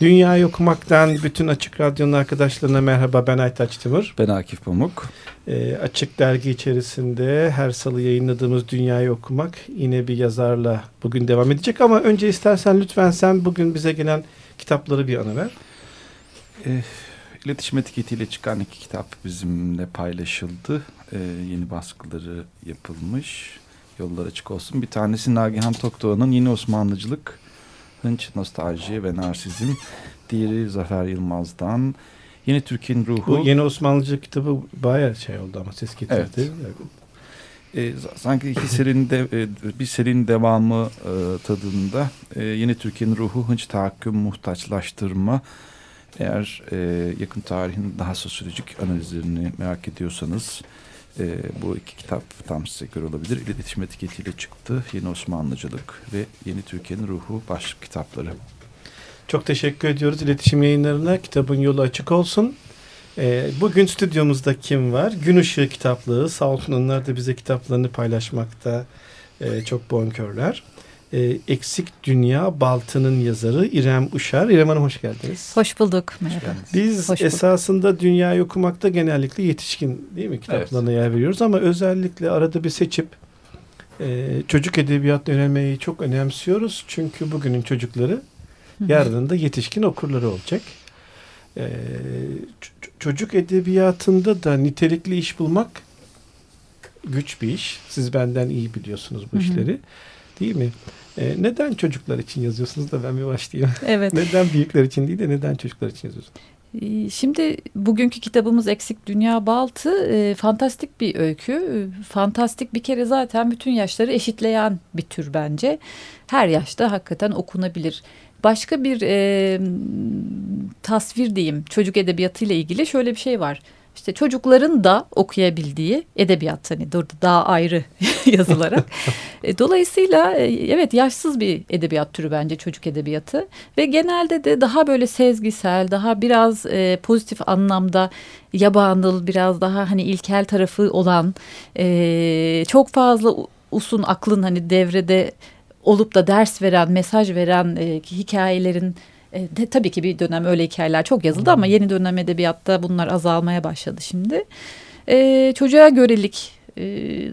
Dünyayı okumaktan bütün Açık Radyo'nun arkadaşlarına merhaba ben Aytaç Timur. Ben Akif Pamuk. E, açık Dergi içerisinde her salı yayınladığımız Dünyayı Okumak yine bir yazarla bugün devam edecek. Ama önce istersen lütfen sen bugün bize gelen kitapları bir ana ver. E, iletişim etiketiyle çıkan iki kitap bizimle paylaşıldı. E, yeni baskıları yapılmış. Yollar açık olsun. Bir tanesi Nagihan Tokdoğan'ın Yeni Osmanlıcılık, Hınç, Nostalji ve Narsizm. Diğeri Zafer Yılmaz'dan Yeni Türkiye'nin Ruhu. Bu Yeni Osmanlıcılık kitabı bayağı şey oldu ama ses getirdi. Evet. E, sanki iki serinin de, e, bir serinin devamı e, tadında e, Yeni Türkiye'nin Ruhu, Hınç Tahakküm, Muhtaçlaştırma, eğer e, yakın tarihin daha sosyolojik analizlerini merak ediyorsanız e, bu iki kitap tam size göre olabilir. İletişim etiketiyle çıktı. Yeni Osmanlıcılık ve Yeni Türkiye'nin Ruhu başlık kitapları. Çok teşekkür ediyoruz iletişim yayınlarına. Kitabın yolu açık olsun. E, bugün stüdyomuzda kim var? Gün Işığı kitaplığı. Sağ olsun onlar da bize kitaplarını paylaşmakta e, çok bonkörler e, Eksik Dünya Baltı'nın yazarı İrem Uşar. İrem Hanım hoş geldiniz. Hoş bulduk. Merhaba. Biz hoş esasında dünyayı okumakta genellikle yetişkin değil mi kitaplarına evet. yer veriyoruz ama özellikle arada bir seçip e, çocuk edebiyatına yönelmeyi çok önemsiyoruz. Çünkü bugünün çocukları yarın da yetişkin okurları olacak. E, çocuk edebiyatında da nitelikli iş bulmak güç bir iş. Siz benden iyi biliyorsunuz bu işleri. Değil mi? E, neden çocuklar için yazıyorsunuz da ben bir başlayayım. Evet. neden büyükler için değil de neden çocuklar için yazıyorsunuz? Şimdi bugünkü kitabımız Eksik Dünya Baltı e, fantastik bir öykü. E, fantastik bir kere zaten bütün yaşları eşitleyen bir tür bence. Her yaşta hakikaten okunabilir. Başka bir e, tasvir diyeyim çocuk edebiyatı ile ilgili şöyle bir şey var işte çocukların da okuyabildiği edebiyat hani daha ayrı yazılarak. E, dolayısıyla e, evet yaşsız bir edebiyat türü bence çocuk edebiyatı ve genelde de daha böyle sezgisel, daha biraz e, pozitif anlamda yabanıl, biraz daha hani ilkel tarafı olan e, çok fazla usun aklın hani devrede olup da ders veren, mesaj veren e, hikayelerin e, de, tabii ki bir dönem öyle hikayeler çok yazıldı ama yeni dönem edebiyatta bunlar azalmaya başladı şimdi. E, çocuğa görelik, e,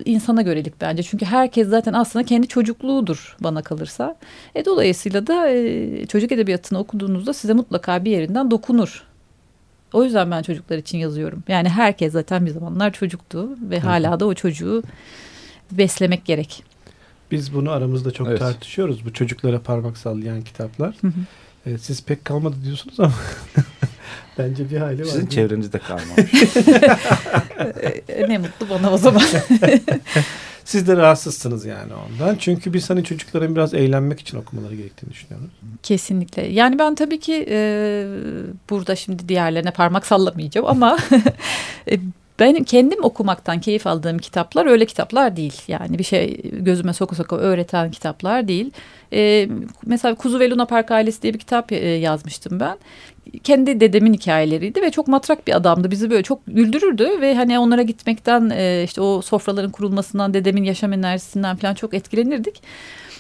insana görelik bence. Çünkü herkes zaten aslında kendi çocukluğudur bana kalırsa. E, dolayısıyla da e, çocuk edebiyatını okuduğunuzda size mutlaka bir yerinden dokunur. O yüzden ben çocuklar için yazıyorum. Yani herkes zaten bir zamanlar çocuktu ve hala da o çocuğu beslemek gerek. Biz bunu aramızda çok evet. tartışıyoruz. Bu çocuklara parmak sallayan kitaplar. Hı hı. Evet, siz pek kalmadı diyorsunuz ama bence bir hali var. Sizin çevrenizde kalmamış. E, ne mutlu bana o zaman. Siz de rahatsızsınız yani ondan. Çünkü biz hani çocukların biraz eğlenmek için okumaları gerektiğini düşünüyoruz. Kesinlikle. Yani ben tabii ki e, burada şimdi diğerlerine parmak sallamayacağım ama e, benim kendim okumaktan keyif aldığım kitaplar öyle kitaplar değil. Yani bir şey gözüme soku soku öğreten kitaplar değil. Ee, mesela Kuzu ve Luna Park ailesi diye bir kitap e, yazmıştım ben. Kendi dedemin hikayeleriydi ve çok matrak bir adamdı. Bizi böyle çok güldürürdü ve hani onlara gitmekten e, işte o sofraların kurulmasından dedemin yaşam enerjisinden falan çok etkilenirdik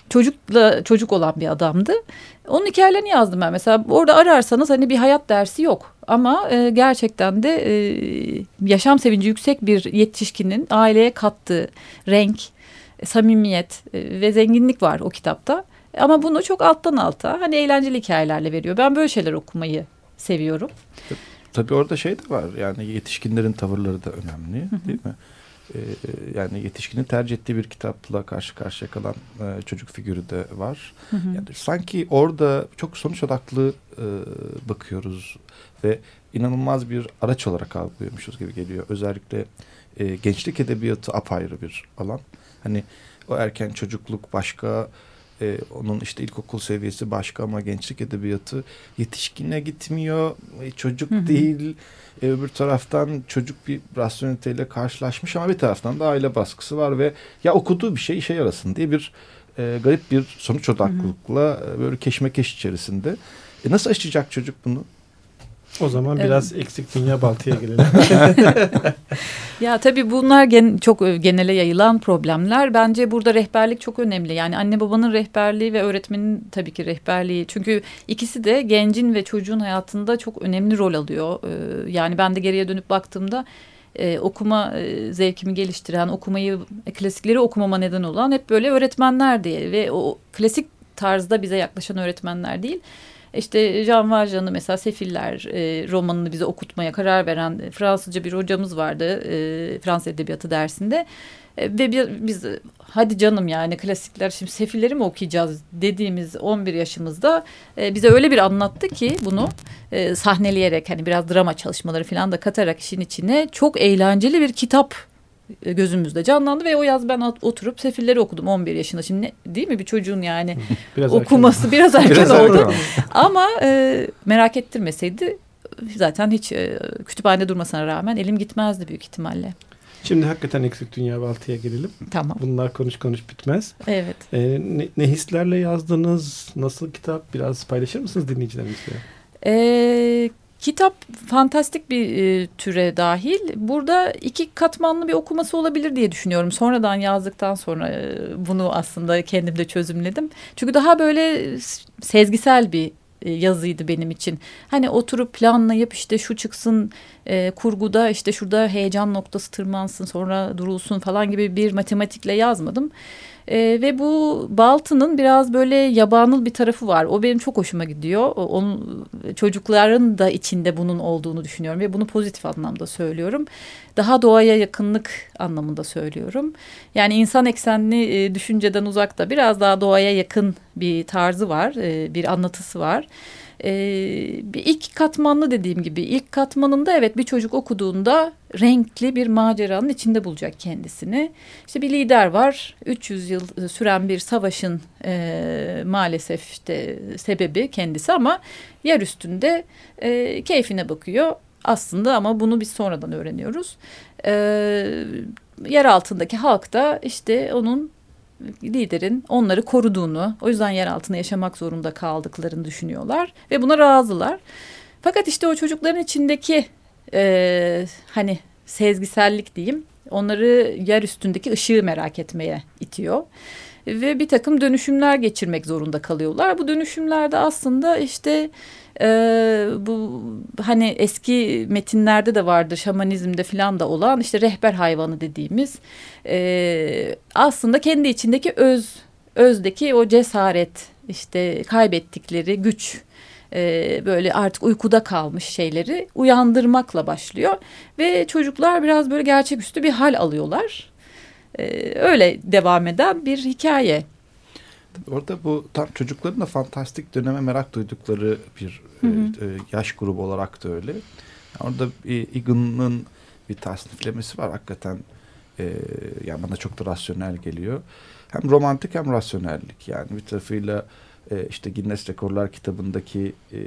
çocukla çocuk olan bir adamdı. Onun hikayelerini yazdım ben. Mesela orada ararsanız hani bir hayat dersi yok. Ama e, gerçekten de e, yaşam sevinci yüksek bir yetişkinin aileye kattığı renk, samimiyet e, ve zenginlik var o kitapta. Ama bunu çok alttan alta hani eğlenceli hikayelerle veriyor. Ben böyle şeyler okumayı seviyorum. Tabii orada şey de var yani yetişkinlerin tavırları da önemli değil mi? Ee, yani yetişkinin tercih ettiği bir kitapla karşı karşıya kalan e, çocuk figürü de var. Hı hı. Yani sanki orada çok sonuç odaklı e, bakıyoruz ve inanılmaz bir araç olarak algılıyormuşuz gibi geliyor. Özellikle e, gençlik edebiyatı apayrı bir alan. Hani o erken çocukluk başka, e, onun işte ilkokul seviyesi başka ama gençlik edebiyatı yetişkine gitmiyor, e, çocuk hı hı. değil. E, öbür taraftan çocuk bir rasyoneliteyle karşılaşmış ama bir taraftan da aile baskısı var ve ya okuduğu bir şey işe yarasın diye bir e, garip bir sonuç odaklılıkla e, böyle keşmekeş içerisinde. E, nasıl aşacak çocuk bunu? O zaman biraz evet. eksik dünya baltıya gelelim. ya tabii bunlar gen, çok genele yayılan problemler. Bence burada rehberlik çok önemli. Yani anne babanın rehberliği ve öğretmenin tabii ki rehberliği. Çünkü ikisi de gencin ve çocuğun hayatında çok önemli rol alıyor. Ee, yani ben de geriye dönüp baktığımda e, okuma e, zevkimi geliştiren, okumayı, klasikleri okumama neden olan hep böyle öğretmenler diye ve o klasik tarzda bize yaklaşan öğretmenler değil. İşte Jean Valjean'ı mesela Sefiller e, romanını bize okutmaya karar veren Fransızca bir hocamız vardı e, Fransız Edebiyatı dersinde. E, ve biz, biz hadi canım yani klasikler şimdi Sefilleri mi okuyacağız dediğimiz 11 yaşımızda e, bize öyle bir anlattı ki bunu e, sahneleyerek hani biraz drama çalışmaları falan da katarak işin içine çok eğlenceli bir kitap gözümüzde canlandı ve o yaz ben oturup Sefilleri okudum 11 yaşında. Şimdi değil mi bir çocuğun yani biraz okuması erken. biraz erken biraz oldu. Erken. Ama e, merak ettirmeseydi zaten hiç e, kütüphanede durmasına rağmen elim gitmezdi büyük ihtimalle. Şimdi hakikaten eksik dünya baltıya gelelim. Tamam. Bunlar konuş konuş bitmez. Evet. Ee, ne, ne hislerle yazdınız? Nasıl kitap? Biraz paylaşır mısınız dinleyicilerimizle? Ee, Kitap fantastik bir e, türe dahil. Burada iki katmanlı bir okuması olabilir diye düşünüyorum. Sonradan yazdıktan sonra e, bunu aslında kendimde çözümledim. Çünkü daha böyle sezgisel bir e, yazıydı benim için. Hani oturup planlayıp işte şu çıksın e, kurguda işte şurada heyecan noktası tırmansın sonra durulsun falan gibi bir matematikle yazmadım. E, ve bu Baltı'nın biraz böyle yabanıl bir tarafı var. O benim çok hoşuma gidiyor. Onun çocukların da içinde bunun olduğunu düşünüyorum ve bunu pozitif anlamda söylüyorum. Daha doğaya yakınlık anlamında söylüyorum. Yani insan eksenli e, düşünceden uzakta biraz daha doğaya yakın bir tarzı var, e, bir anlatısı var. Ee, bir ilk katmanlı dediğim gibi ilk katmanında evet bir çocuk okuduğunda renkli bir maceranın içinde bulacak kendisini. İşte bir lider var 300 yıl süren bir savaşın e, maalesef işte sebebi kendisi ama yer üstünde e, keyfine bakıyor aslında ama bunu biz sonradan öğreniyoruz. E, yer altındaki halk da işte onun liderin onları koruduğunu, o yüzden yer altında yaşamak zorunda kaldıklarını düşünüyorlar ve buna razılar. Fakat işte o çocukların içindeki e, hani sezgisellik diyeyim, onları yer üstündeki ışığı merak etmeye itiyor ve bir takım dönüşümler geçirmek zorunda kalıyorlar. Bu dönüşümlerde aslında işte e, bu hani eski metinlerde de vardır şamanizmde falan da olan işte rehber hayvanı dediğimiz e, aslında kendi içindeki öz özdeki o cesaret işte kaybettikleri güç e, böyle artık uykuda kalmış şeyleri uyandırmakla başlıyor ve çocuklar biraz böyle gerçeküstü bir hal alıyorlar e, öyle devam eden bir hikaye. Orada bu tam çocukların da fantastik döneme merak duydukları bir hı hı. E, yaş grubu olarak da öyle. Orada Egan'ın bir tasniflemesi var hakikaten. E, yani bana çok da rasyonel geliyor. Hem romantik hem rasyonellik yani bir tarafıyla e, işte Guinness Rekorlar kitabındaki e,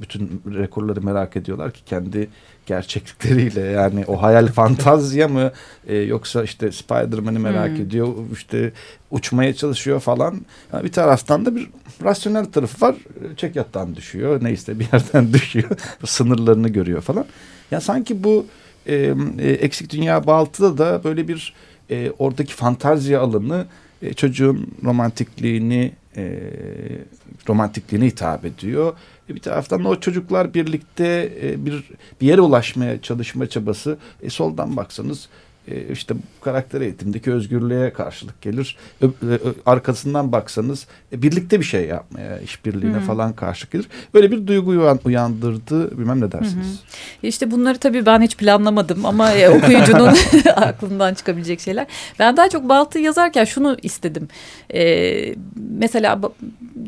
bütün rekorları merak ediyorlar ki kendi gerçeklikleriyle yani o hayal fantazya mı e, yoksa işte Spider-Man'i merak hmm. ediyor işte uçmaya çalışıyor falan. Yani bir taraftan da bir rasyonel tarafı var. Çek yattan düşüyor neyse bir yerden düşüyor sınırlarını görüyor falan. Ya sanki bu e, e, Eksik Dünya Baltı'da da böyle bir e, oradaki fantazya alanı e, çocuğun romantikliğini e, romantikliğine hitap ediyor. E, bir taraftan o çocuklar birlikte e, bir bir yere ulaşmaya çalışma çabası. E, soldan baksanız işte bu karakter eğitimdeki özgürlüğe karşılık gelir. Arkasından baksanız e, birlikte bir şey yapmaya, işbirliğine Hı -hı. falan karşılık gelir. Böyle bir duygu uyandırdı. Bilmem ne dersiniz? Hı -hı. İşte bunları tabii ben hiç planlamadım ama e, okuyucunun aklından çıkabilecek şeyler. Ben daha çok Baltı yazarken şunu istedim. E, mesela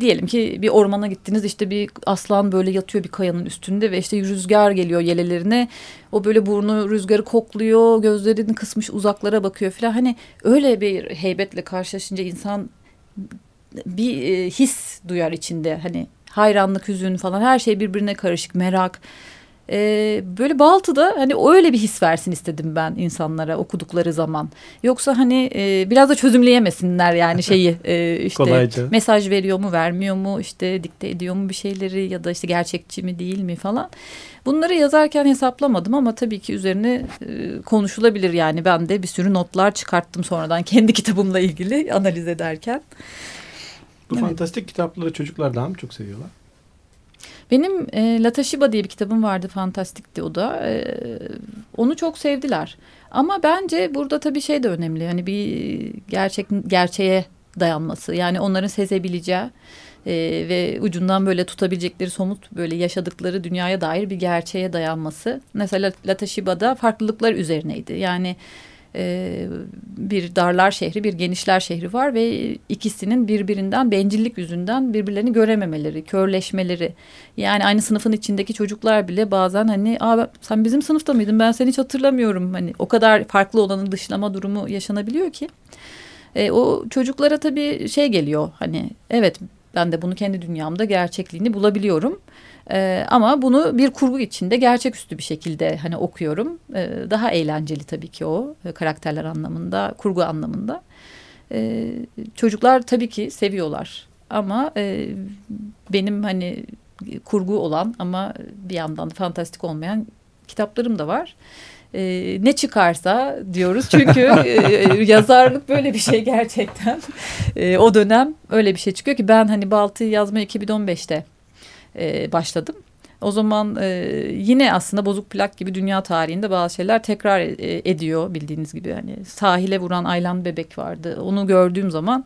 diyelim ki bir ormana gittiniz işte bir aslan böyle yatıyor bir kayanın üstünde ve işte rüzgar geliyor yelelerine. O böyle burnu rüzgarı kokluyor, gözlerini kısmış uzaklara bakıyor falan. Hani öyle bir heybetle karşılaşınca insan bir e, his duyar içinde. Hani hayranlık, hüzün falan her şey birbirine karışık, merak. E, böyle Baltı'da hani öyle bir his versin istedim ben insanlara okudukları zaman. Yoksa hani e, biraz da çözümleyemesinler yani şeyi e, işte Kolayca. mesaj veriyor mu vermiyor mu işte dikte ediyor mu bir şeyleri ya da işte gerçekçi mi değil mi falan. Bunları yazarken hesaplamadım ama tabii ki üzerine e, konuşulabilir yani ben de bir sürü notlar çıkarttım sonradan kendi kitabımla ilgili analiz ederken. Bu evet. fantastik kitapları çocuklar daha mı çok seviyorlar? Benim e, Latashiba diye bir kitabım vardı fantastikti o da. E, onu çok sevdiler. Ama bence burada tabii şey de önemli. Hani bir gerçek gerçeğe dayanması. Yani onların sezebileceği e, ve ucundan böyle tutabilecekleri somut böyle yaşadıkları dünyaya dair bir gerçeğe dayanması. Mesela Latashiba'da farklılıklar üzerineydi. Yani e, bir darlar şehri bir genişler şehri var ve ikisinin birbirinden bencillik yüzünden birbirlerini görememeleri, körleşmeleri. Yani aynı sınıfın içindeki çocuklar bile bazen hani Aa, sen bizim sınıfta mıydın ben seni hiç hatırlamıyorum. Hani o kadar farklı olanın dışlama durumu yaşanabiliyor ki. E, o çocuklara tabii şey geliyor hani evet ben de bunu kendi dünyamda gerçekliğini bulabiliyorum. Ee, ama bunu bir kurgu içinde gerçeküstü bir şekilde hani okuyorum. Ee, daha eğlenceli tabii ki o e, karakterler anlamında, kurgu anlamında. Ee, çocuklar tabii ki seviyorlar. Ama e, benim hani kurgu olan ama bir yandan da fantastik olmayan kitaplarım da var. Ee, ne çıkarsa diyoruz çünkü e, yazarlık böyle bir şey gerçekten. E, o dönem öyle bir şey çıkıyor ki ben hani Baltı'yı yazma 2015'te e, başladım. O zaman e, yine aslında bozuk plak gibi dünya tarihinde bazı şeyler tekrar e, ediyor bildiğiniz gibi. Hani sahile vuran Aylan bebek vardı. Onu gördüğüm zaman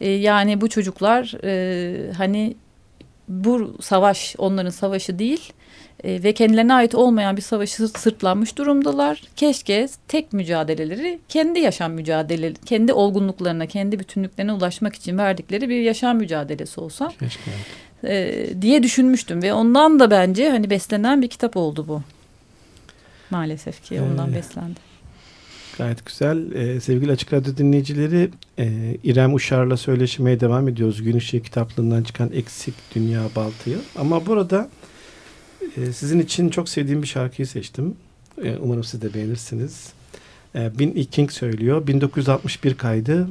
e, yani bu çocuklar e, hani bu savaş onların savaşı değil e, ve kendilerine ait olmayan bir savaşı sırtlanmış durumdalar. Keşke tek mücadeleleri kendi yaşam mücadele, kendi olgunluklarına, kendi bütünlüklerine ulaşmak için verdikleri bir yaşam mücadelesi olsa. Keşke e, diye düşünmüştüm ve ondan da bence hani beslenen bir kitap oldu bu. Maalesef ki ondan ee, beslendi. Gayet güzel. Ee, sevgili Açık Radyo dinleyicileri e, İrem Uşar'la söyleşmeye devam ediyoruz. Gün Işığı kitaplığından çıkan Eksik Dünya Baltıyı. Ama burada e, sizin için çok sevdiğim bir şarkıyı seçtim. E, umarım siz de beğenirsiniz. E, Bin E. King söylüyor. 1961 kaydı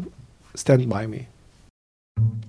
Stand By Me. When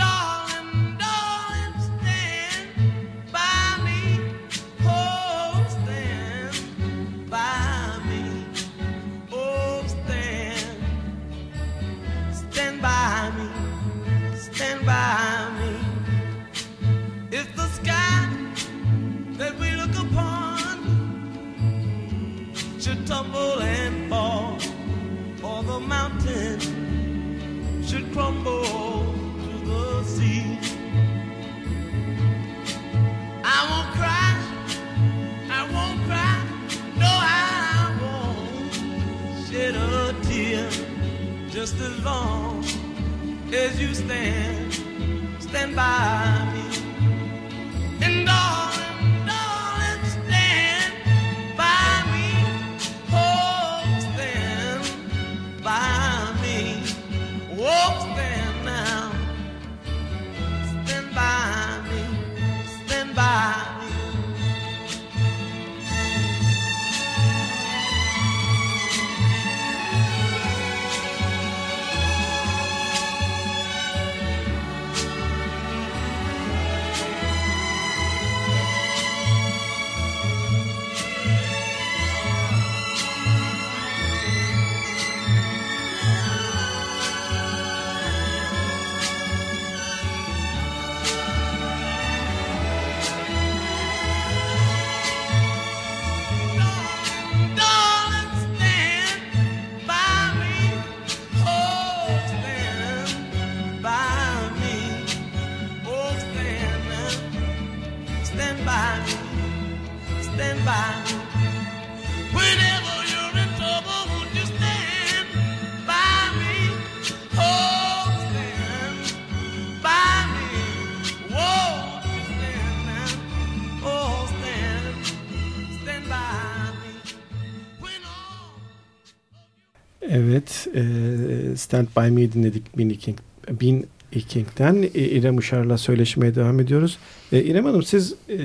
Stand By Me dinledik Bin King, Bin King'den e, İrem Uşar'la söyleşmeye devam ediyoruz. E, İrem Hanım siz e,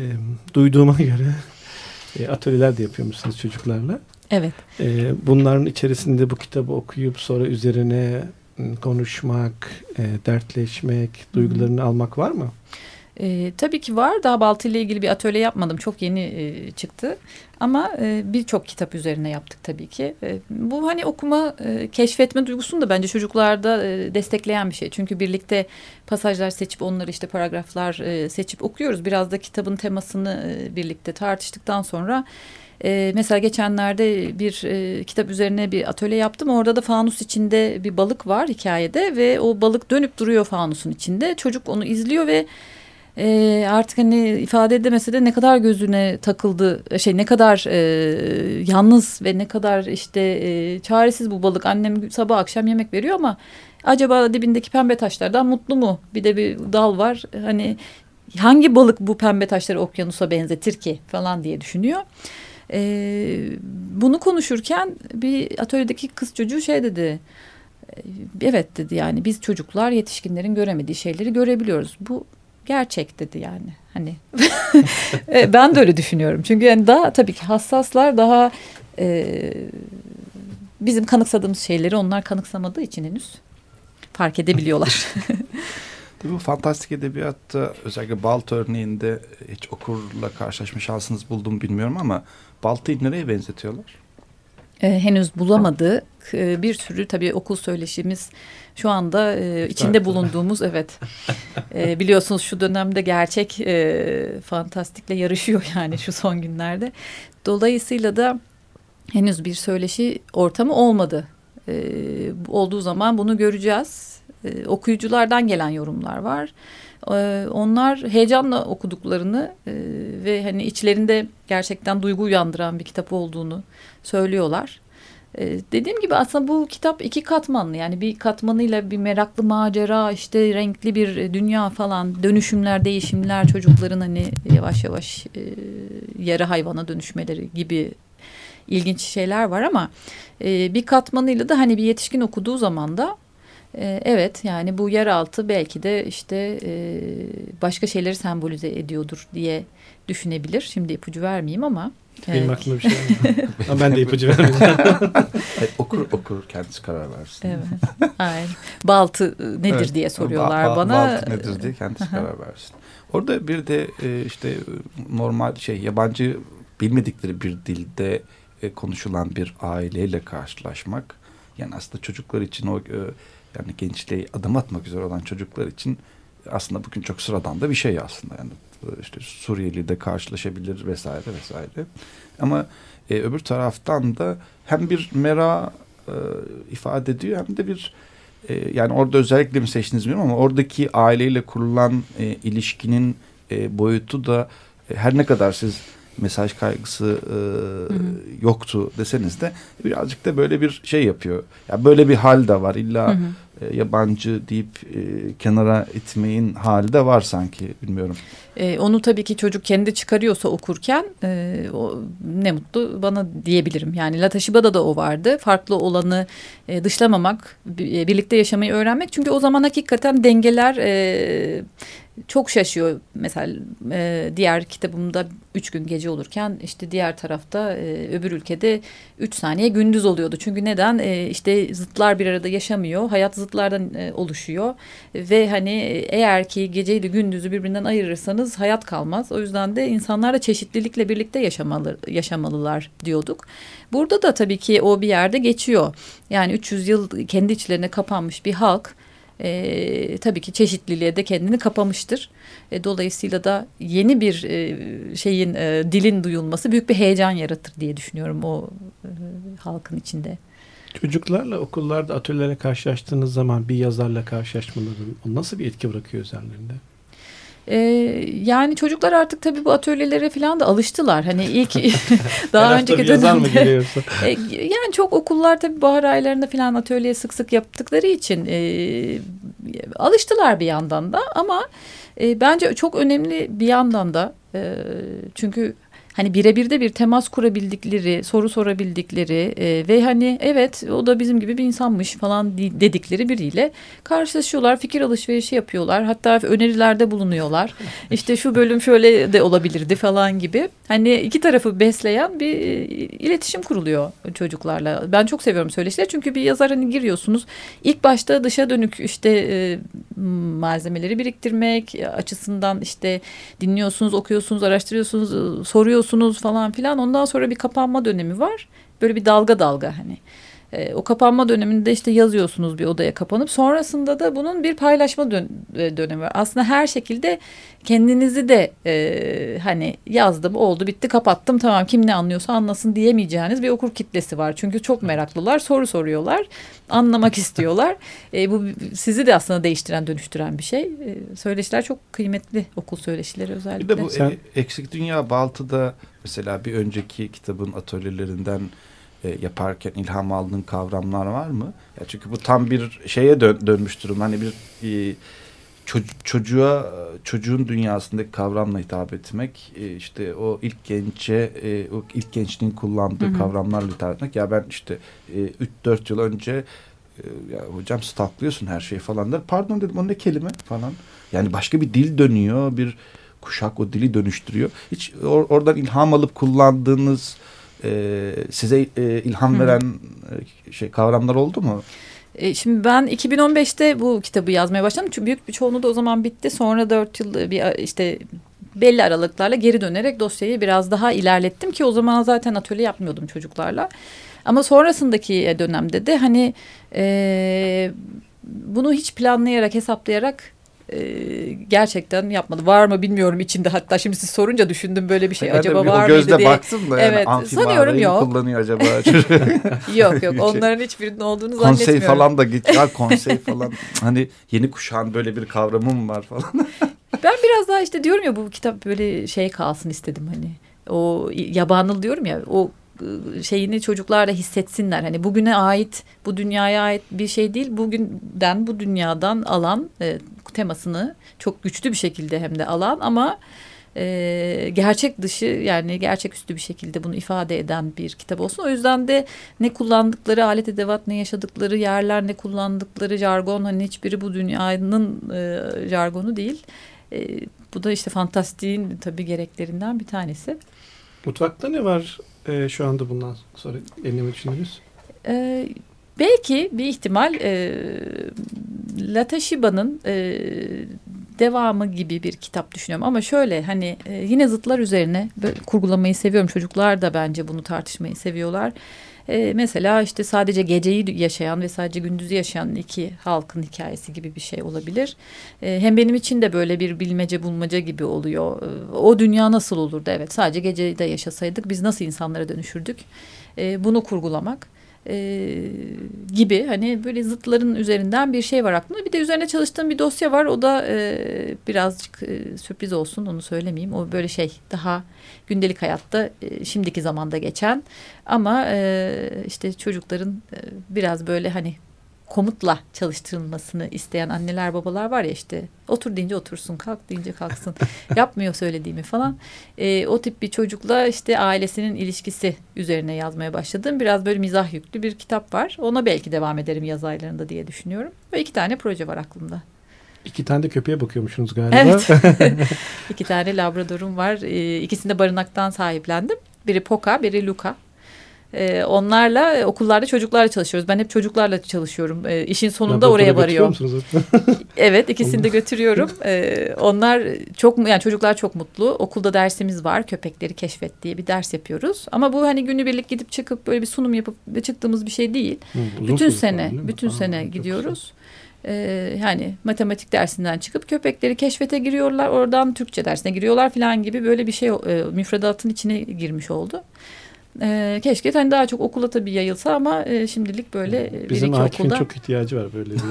duyduğuma göre e, atölyeler de yapıyormuşsunuz çocuklarla. Evet. E, bunların içerisinde bu kitabı okuyup sonra üzerine konuşmak, e, dertleşmek, duygularını Hı-hı. almak var mı? E, tabii ki var. Daha Baltı ile ilgili bir atölye yapmadım. Çok yeni e, çıktı. Ama e, birçok kitap üzerine yaptık tabii ki. E, bu hani okuma, e, keşfetme duygusunu da bence çocuklarda e, destekleyen bir şey. Çünkü birlikte pasajlar seçip onları işte paragraflar e, seçip okuyoruz. Biraz da kitabın temasını e, birlikte tartıştıktan sonra... E, mesela geçenlerde bir e, kitap üzerine bir atölye yaptım. Orada da fanus içinde bir balık var hikayede ve o balık dönüp duruyor fanusun içinde. Çocuk onu izliyor ve e, artık hani ifade edemese de ne kadar gözüne takıldı şey ne kadar e, yalnız ve ne kadar işte e, çaresiz bu balık annem sabah akşam yemek veriyor ama acaba dibindeki pembe taşlardan mutlu mu bir de bir dal var hani hangi balık bu pembe taşları okyanusa benzetir ki falan diye düşünüyor. Ee, bunu konuşurken bir atölyedeki kız çocuğu şey dedi. Evet dedi yani biz çocuklar yetişkinlerin göremediği şeyleri görebiliyoruz. Bu gerçek dedi yani. Hani e, ben de öyle düşünüyorum. Çünkü yani daha tabii ki hassaslar daha e, bizim kanıksadığımız şeyleri onlar kanıksamadığı için henüz fark edebiliyorlar. Bu fantastik edebiyatta özellikle Balt örneğinde hiç okurla karşılaşma şansınız buldum bilmiyorum ama Balt'ı nereye benzetiyorlar? Ee, henüz bulamadık. Ee, bir sürü tabii okul söyleşimiz şu anda e, içinde bulunduğumuz evet e, biliyorsunuz şu dönemde gerçek e, fantastikle yarışıyor yani şu son günlerde. Dolayısıyla da henüz bir söyleşi ortamı olmadı. E, olduğu zaman bunu göreceğiz. E, okuyuculardan gelen yorumlar var. E, onlar heyecanla okuduklarını e, ve hani içlerinde gerçekten duygu uyandıran bir kitap olduğunu söylüyorlar. Ee, dediğim gibi aslında bu kitap iki katmanlı yani bir katmanıyla bir meraklı macera işte renkli bir dünya falan dönüşümler değişimler çocukların hani yavaş yavaş e, yarı hayvana dönüşmeleri gibi ilginç şeyler var ama e, bir katmanıyla da hani bir yetişkin okuduğu zaman da e, evet yani bu yeraltı belki de işte e, başka şeyleri sembolize ediyordur diye düşünebilir. Şimdi ipucu vermeyeyim ama benim evet. aklımda bir şey var. Ama ben de ipucu vermedim. okur okur kendisi karar versin. Evet. Aynen. Baltı nedir evet. diye soruyorlar ba bana. Baltı nedir diye kendisi karar versin. Orada bir de e, işte normal şey yabancı bilmedikleri bir dilde e, konuşulan bir aileyle karşılaşmak. Yani aslında çocuklar için o e, yani gençliğe adım atmak üzere olan çocuklar için aslında bugün çok sıradan da bir şey aslında. Yani işte Suriyeli de karşılaşabilir vesaire vesaire. Ama e, öbür taraftan da hem bir mera e, ifade ediyor hem de bir e, yani orada özellikle mi seçtiniz bilmiyorum ama oradaki aileyle kurulan e, ilişkinin e, boyutu da e, her ne kadar siz mesaj kaygısı e, yoktu deseniz de birazcık da böyle bir şey yapıyor. Ya yani böyle bir hal de var. İlla hı hı. E, yabancı deyip e, kenara itmeyin hali de var sanki bilmiyorum. E, onu tabii ki çocuk kendi çıkarıyorsa okurken e, o, ne mutlu bana diyebilirim. Yani Lataşiba'da da o vardı. Farklı olanı e, dışlamamak, e, birlikte yaşamayı öğrenmek. Çünkü o zaman hakikaten dengeler... E, çok şaşıyor. Mesela e, diğer kitabımda üç gün gece olurken işte diğer tarafta e, öbür ülkede üç saniye gündüz oluyordu. Çünkü neden? E, işte zıtlar bir arada yaşamıyor. Hayat zıtlardan e, oluşuyor. Ve hani eğer ki geceyle gündüzü birbirinden ayırırsanız hayat kalmaz. O yüzden de insanlarla çeşitlilikle birlikte yaşamalı, yaşamalılar diyorduk. Burada da tabii ki o bir yerde geçiyor. Yani 300 yıl kendi içlerine kapanmış bir halk e, tabii ki çeşitliliğe de kendini kapamıştır. E, dolayısıyla da yeni bir e, şeyin e, dilin duyulması büyük bir heyecan yaratır diye düşünüyorum o e, halkın içinde. Çocuklarla okullarda atölyelere karşılaştığınız zaman bir yazarla karşılaşmaların nasıl bir etki bırakıyor üzerlerinde? Ee, yani çocuklar artık tabii bu atölyelere falan da alıştılar. Hani ilk daha önceki dönemde. e, yani çok okullar tabii bahar aylarında falan atölye sık sık yaptıkları için e, alıştılar bir yandan da ama e, bence çok önemli bir yandan da e, çünkü hani birebir de bir temas kurabildikleri, soru sorabildikleri e, ve hani evet o da bizim gibi bir insanmış falan dedikleri biriyle karşılaşıyorlar, fikir alışverişi yapıyorlar. Hatta önerilerde bulunuyorlar. İşte şu bölüm şöyle de olabilirdi falan gibi. Hani iki tarafı besleyen bir e, iletişim kuruluyor çocuklarla. Ben çok seviyorum söyleşileri çünkü bir yazar hani giriyorsunuz. İlk başta dışa dönük işte e, malzemeleri biriktirmek açısından işte dinliyorsunuz, okuyorsunuz, araştırıyorsunuz, soruyorsunuz yapıyorsunuz falan filan. Ondan sonra bir kapanma dönemi var. Böyle bir dalga dalga hani. E, o kapanma döneminde işte yazıyorsunuz bir odaya kapanıp sonrasında da bunun bir paylaşma dön e, dönemi var. Aslında her şekilde kendinizi de e, hani yazdım oldu bitti kapattım tamam kim ne anlıyorsa anlasın diyemeyeceğiniz bir okur kitlesi var. Çünkü çok meraklılar soru soruyorlar anlamak istiyorlar. E, bu sizi de aslında değiştiren dönüştüren bir şey. E, söyleşiler çok kıymetli okul söyleşileri özellikle. Bir de bu Sen... Eksik Dünya Baltı'da mesela bir önceki kitabın atölyelerinden e, yaparken ilham aldığın kavramlar var mı? Ya çünkü bu tam bir şeye dön, dönmüş durum. Hani bir e, çocuğa çocuğun dünyasındaki kavramla hitap etmek e, işte o ilk gençe e, o ilk gençliğin kullandığı hı hı. kavramlarla hitap etmek ya ben işte e, 3-4 yıl önce e, ya hocam staklıyorsun her şeyi falan der. Pardon dedim o ne kelime falan. Yani başka bir dil dönüyor bir kuşak o dili dönüştürüyor. Hiç or oradan ilham alıp kullandığınız e, size e, ilham veren e, şey kavramlar oldu mu? E, şimdi ben 2015'te bu kitabı yazmaya başladım. Çünkü büyük bir çoğunluğu da o zaman bitti. Sonra dört yıl bir işte belli aralıklarla geri dönerek dosyayı biraz daha ilerlettim ki o zaman zaten atölye yapmıyordum çocuklarla. Ama sonrasındaki dönemde de hani e, bunu hiç planlayarak hesaplayarak e, gerçekten yapmadı. Var mı bilmiyorum içinde. Hatta şimdi siz sorunca düşündüm böyle bir şey ben acaba var mıydı diye. baktım da evet, yani sanıyorum yok. kullanıyor acaba? yok yok onların hiçbirinin olduğunu konsey zannetmiyorum. Konsey falan da git. Ya konsey falan. hani yeni kuşağın böyle bir kavramı mı var falan. ben biraz daha işte diyorum ya bu kitap böyle şey kalsın istedim hani. O yabanıl diyorum ya o şeyini çocuklar da hissetsinler. Hani bugüne ait, bu dünyaya ait bir şey değil. Bugünden, bu dünyadan alan e, temasını çok güçlü bir şekilde hem de alan ama e, gerçek dışı yani gerçeküstü bir şekilde bunu ifade eden bir kitap olsun. O yüzden de ne kullandıkları alet edevat, ne yaşadıkları yerler, ne kullandıkları jargon hani hiçbiri bu dünyanın e, jargonu değil. E, bu da işte fantastiğin tabii gereklerinden bir tanesi. Mutfakta ne var e, şu anda bundan sonra elini düşündünüz? E, belki bir ihtimal e, Latashiba'nın e, devamı gibi bir kitap düşünüyorum. Ama şöyle hani e, yine zıtlar üzerine kurgulamayı seviyorum. Çocuklar da bence bunu tartışmayı seviyorlar. E, mesela işte sadece geceyi yaşayan ve sadece gündüzü yaşayan iki halkın hikayesi gibi bir şey olabilir. E, hem benim için de böyle bir bilmece bulmaca gibi oluyor. E, o dünya nasıl olurdu? Evet sadece geceyi de yaşasaydık biz nasıl insanlara dönüşürdük? E, bunu kurgulamak e, gibi hani böyle zıtların üzerinden bir şey var aklımda. Bir de üzerine çalıştığım bir dosya var. O da e, birazcık e, sürpriz olsun onu söylemeyeyim. O böyle şey daha gündelik hayatta e, şimdiki zamanda geçen ama e, işte çocukların e, biraz böyle hani komutla çalıştırılmasını isteyen anneler babalar var ya işte otur deyince otursun kalk deyince kalksın yapmıyor söylediğimi falan e, o tip bir çocukla işte ailesinin ilişkisi üzerine yazmaya başladım biraz böyle mizah yüklü bir kitap var ona belki devam ederim yaz aylarında diye düşünüyorum ve iki tane proje var aklımda. İki tane de köpeğe bakıyormuşsunuz galiba. Evet. iki tane labradorum var. İkisini de barınaktan sahiplendim. Biri Poka, biri Luka. Ee, onlarla e, okullarda çocuklarla çalışıyoruz. Ben hep çocuklarla çalışıyorum. Ee, işin sonunda oraya varıyor. evet ikisini de götürüyorum. Ee, onlar çok yani çocuklar çok mutlu. Okulda dersimiz var. Köpekleri keşfet diye bir ders yapıyoruz. Ama bu hani günübirlik gidip çıkıp böyle bir sunum yapıp çıktığımız bir şey değil. Hı, bütün sene, bütün Aa, sene gidiyoruz. Ee, yani matematik dersinden çıkıp köpekleri keşfete giriyorlar. Oradan Türkçe dersine giriyorlar falan gibi böyle bir şey e, müfredatın içine girmiş oldu. E, keşke hani daha çok okula tabii yayılsa ama e, şimdilik böyle e, Bizim bir iki okulda. çok ihtiyacı var böyle bir.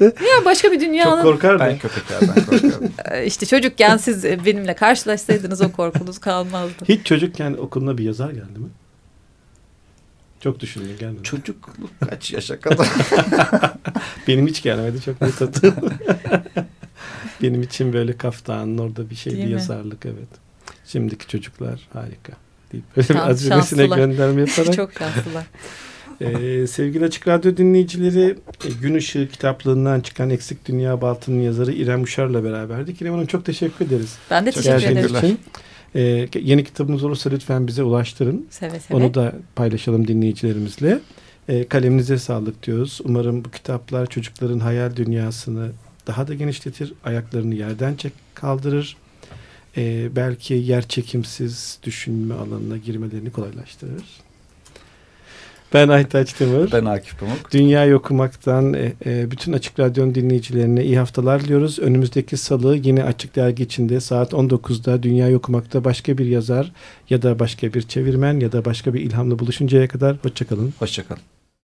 Ya başka bir çok dünyanın korkar Ben da. köpeklerden korkarım. e, işte çocukken siz e, benimle karşılaşsaydınız o korkunuz kalmazdı. Hiç çocukken okuluna bir yazar geldi mi? Çok düşündüm gelmedi. Çocukluk kaç yaşa kadar? Benim hiç gelmedi çok net. Benim için böyle kaftan orada bir şeydi Değil mi? yazarlık evet. Şimdiki çocuklar harika. Deyip böyle gönderme yaparak. çok şanslılar. Ee, sevgili Açık Radyo dinleyicileri e, Gün Işığı kitaplığından çıkan Eksik Dünya Baltı'nın yazarı İrem Uşar'la beraberdik. İrem Hanım çok teşekkür ederiz. Ben de Çok teşekkür ederim. için. Ee, yeni kitabınız olursa lütfen bize ulaştırın. Seve seve. Onu da paylaşalım dinleyicilerimizle. E, kaleminize sağlık diyoruz. Umarım bu kitaplar çocukların hayal dünyasını daha da genişletir, ayaklarını yerden çek kaldırır. E, belki yer çekimsiz düşünme alanına girmelerini kolaylaştırır. Ben Aytaç Timur. Ben Akif Pamuk. Dünya okumaktan e, e, bütün Açık Radyo'nun dinleyicilerine iyi haftalar diliyoruz. Önümüzdeki salı yine Açık Dergi içinde saat 19'da Dünya okumakta başka bir yazar ya da başka bir çevirmen ya da başka bir ilhamla buluşuncaya kadar hoşçakalın. Hoşçakalın.